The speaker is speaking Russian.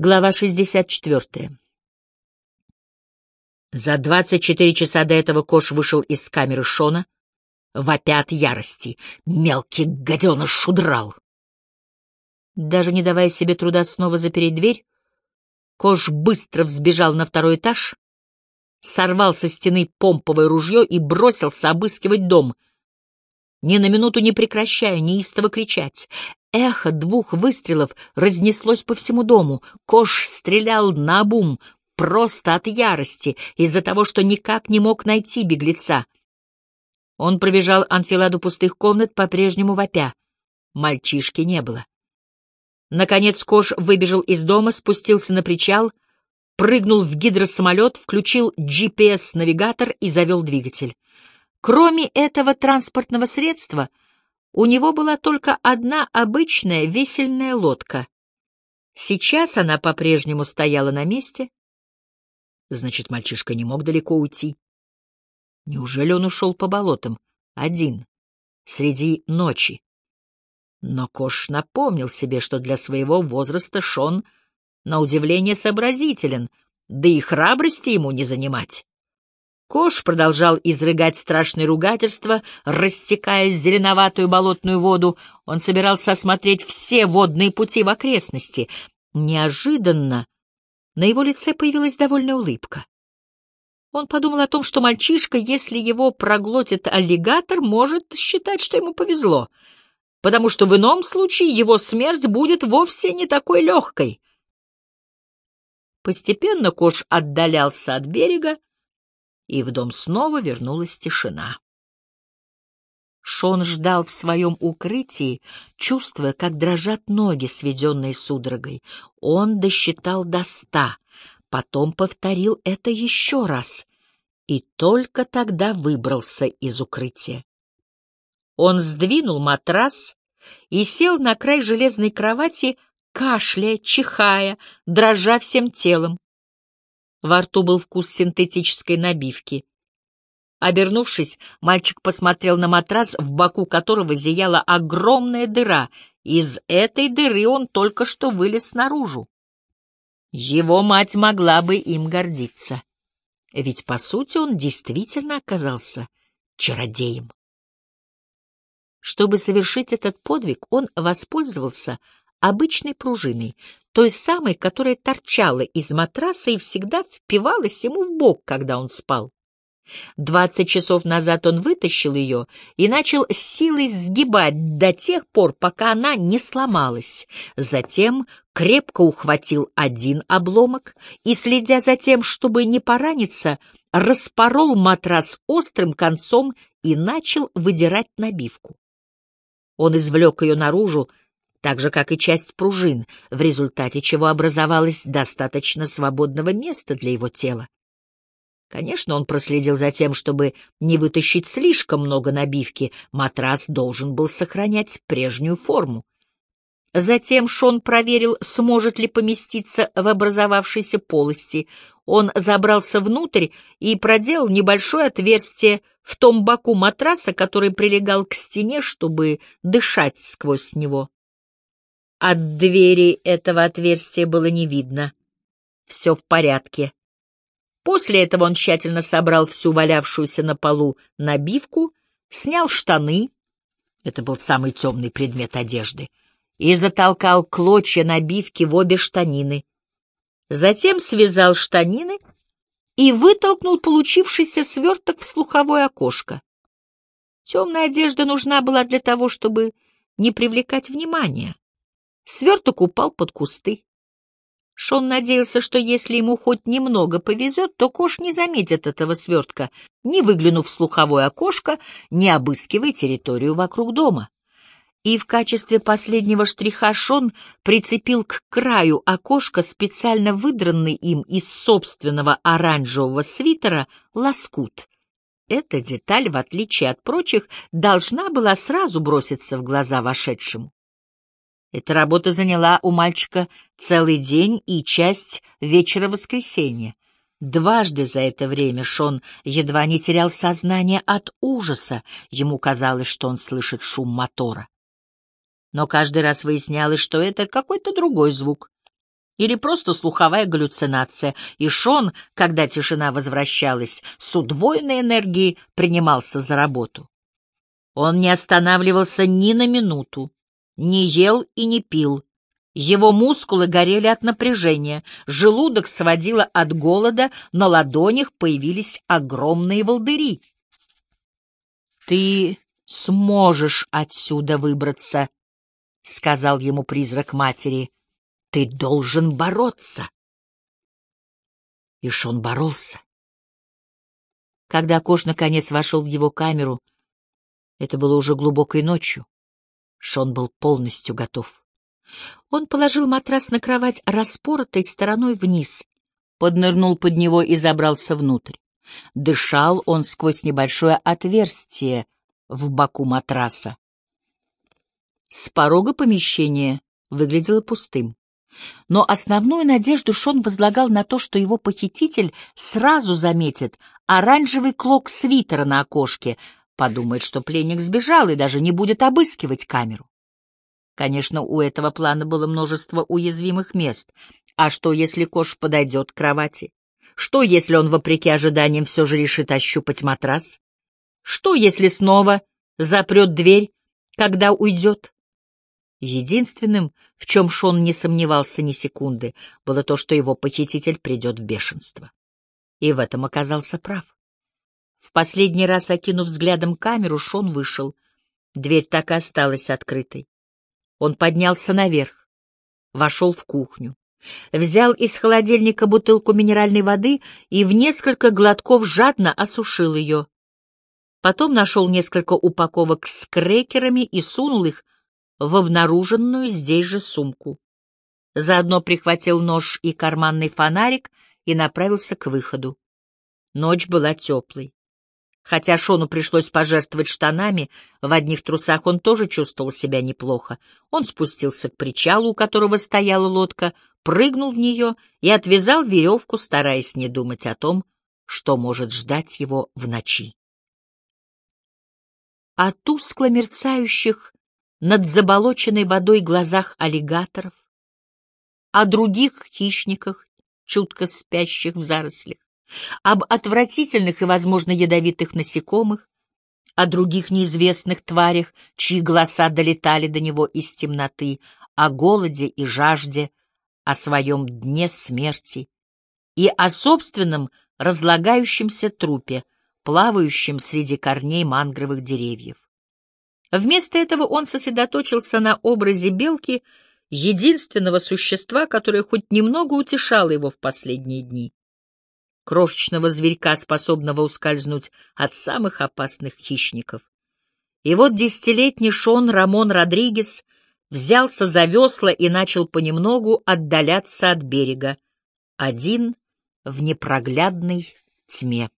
Глава 64. За 24 часа до этого Кош вышел из камеры Шона, вопя от ярости. Мелкий гаденыш удрал. Даже не давая себе труда снова запереть дверь, Кош быстро взбежал на второй этаж, сорвал со стены помповое ружье и бросился обыскивать дом, ни на минуту не прекращая неистово кричать. Эхо двух выстрелов разнеслось по всему дому. Кош стрелял на обум, просто от ярости, из-за того, что никак не мог найти беглеца. Он пробежал анфиладу пустых комнат, по-прежнему вопя. Мальчишки не было. Наконец Кош выбежал из дома, спустился на причал, прыгнул в гидросамолет, включил GPS-навигатор и завел двигатель. Кроме этого транспортного средства — у него была только одна обычная весельная лодка. Сейчас она по-прежнему стояла на месте. Значит, мальчишка не мог далеко уйти. Неужели он ушел по болотам, один, среди ночи? Но Кош напомнил себе, что для своего возраста Шон, на удивление, сообразителен, да и храбрости ему не занимать. Кош продолжал изрыгать страшные ругательства, растекая зеленоватую болотную воду. Он собирался осмотреть все водные пути в окрестности. Неожиданно на его лице появилась довольная улыбка. Он подумал о том, что мальчишка, если его проглотит аллигатор, может считать, что ему повезло, потому что в ином случае его смерть будет вовсе не такой легкой. Постепенно Кош отдалялся от берега, и в дом снова вернулась тишина. Шон ждал в своем укрытии, чувствуя, как дрожат ноги, сведенные судорогой. Он досчитал до ста, потом повторил это еще раз и только тогда выбрался из укрытия. Он сдвинул матрас и сел на край железной кровати, кашляя, чихая, дрожа всем телом. Во рту был вкус синтетической набивки. Обернувшись, мальчик посмотрел на матрас, в боку которого зияла огромная дыра. Из этой дыры он только что вылез наружу. Его мать могла бы им гордиться. Ведь, по сути, он действительно оказался чародеем. Чтобы совершить этот подвиг, он воспользовался обычной пружиной, той самой, которая торчала из матраса и всегда впивалась ему в бок, когда он спал. Двадцать часов назад он вытащил ее и начал силой сгибать до тех пор, пока она не сломалась. Затем крепко ухватил один обломок и, следя за тем, чтобы не пораниться, распорол матрас острым концом и начал выдирать набивку. Он извлек ее наружу, так же, как и часть пружин, в результате чего образовалось достаточно свободного места для его тела. Конечно, он проследил за тем, чтобы не вытащить слишком много набивки, матрас должен был сохранять прежнюю форму. Затем Шон проверил, сможет ли поместиться в образовавшейся полости. Он забрался внутрь и проделал небольшое отверстие в том боку матраса, который прилегал к стене, чтобы дышать сквозь него. От двери этого отверстия было не видно. Все в порядке. После этого он тщательно собрал всю валявшуюся на полу набивку, снял штаны — это был самый темный предмет одежды — и затолкал клочья набивки в обе штанины. Затем связал штанины и вытолкнул получившийся сверток в слуховое окошко. Темная одежда нужна была для того, чтобы не привлекать внимания. Сверток упал под кусты. Шон надеялся, что если ему хоть немного повезет, то Кош не заметит этого свертка, не выглянув в слуховое окошко, не обыскивая территорию вокруг дома. И в качестве последнего штриха Шон прицепил к краю окошка специально выдранный им из собственного оранжевого свитера лоскут. Эта деталь, в отличие от прочих, должна была сразу броситься в глаза вошедшему. Эта работа заняла у мальчика целый день и часть вечера воскресенья. Дважды за это время Шон едва не терял сознание от ужаса, ему казалось, что он слышит шум мотора. Но каждый раз выяснялось, что это какой-то другой звук. или просто слуховая галлюцинация, и Шон, когда тишина возвращалась, с удвоенной энергией принимался за работу. Он не останавливался ни на минуту, не ел и не пил. Его мускулы горели от напряжения, желудок сводило от голода, на ладонях появились огромные волдыри. «Ты сможешь отсюда выбраться», — сказал ему призрак матери. Ты должен бороться. И Шон боролся. Когда Кош наконец вошел в его камеру, это было уже глубокой ночью. Шон был полностью готов. Он положил матрас на кровать распоротой стороной вниз, поднырнул под него и забрался внутрь. Дышал он сквозь небольшое отверстие в боку матраса. С порога помещения выглядело пустым. Но основную надежду Шон возлагал на то, что его похититель сразу заметит оранжевый клок свитера на окошке, подумает, что пленник сбежал и даже не будет обыскивать камеру. Конечно, у этого плана было множество уязвимых мест. А что, если Кош подойдет к кровати? Что, если он, вопреки ожиданиям, все же решит ощупать матрас? Что, если снова запрет дверь, когда уйдет? Единственным, в чем Шон не сомневался ни секунды, было то, что его похититель придет в бешенство. И в этом оказался прав. В последний раз, окинув взглядом камеру, Шон вышел. Дверь так и осталась открытой. Он поднялся наверх, вошел в кухню, взял из холодильника бутылку минеральной воды и в несколько глотков жадно осушил ее. Потом нашел несколько упаковок с крекерами и сунул их в обнаруженную здесь же сумку. Заодно прихватил нож и карманный фонарик и направился к выходу. Ночь была теплой. Хотя Шону пришлось пожертвовать штанами, в одних трусах он тоже чувствовал себя неплохо. Он спустился к причалу, у которого стояла лодка, прыгнул в нее и отвязал веревку, стараясь не думать о том, что может ждать его в ночи. О тускло мерцающих над заболоченной водой глазах аллигаторов, о других хищниках, чутко спящих в зарослях, об отвратительных и, возможно, ядовитых насекомых, о других неизвестных тварях, чьи голоса долетали до него из темноты, о голоде и жажде, о своем дне смерти и о собственном разлагающемся трупе, плавающем среди корней мангровых деревьев. Вместо этого он сосредоточился на образе белки, единственного существа, которое хоть немного утешало его в последние дни. Крошечного зверька, способного ускользнуть от самых опасных хищников. И вот десятилетний Шон Рамон Родригес взялся за весла и начал понемногу отдаляться от берега, один в непроглядной тьме.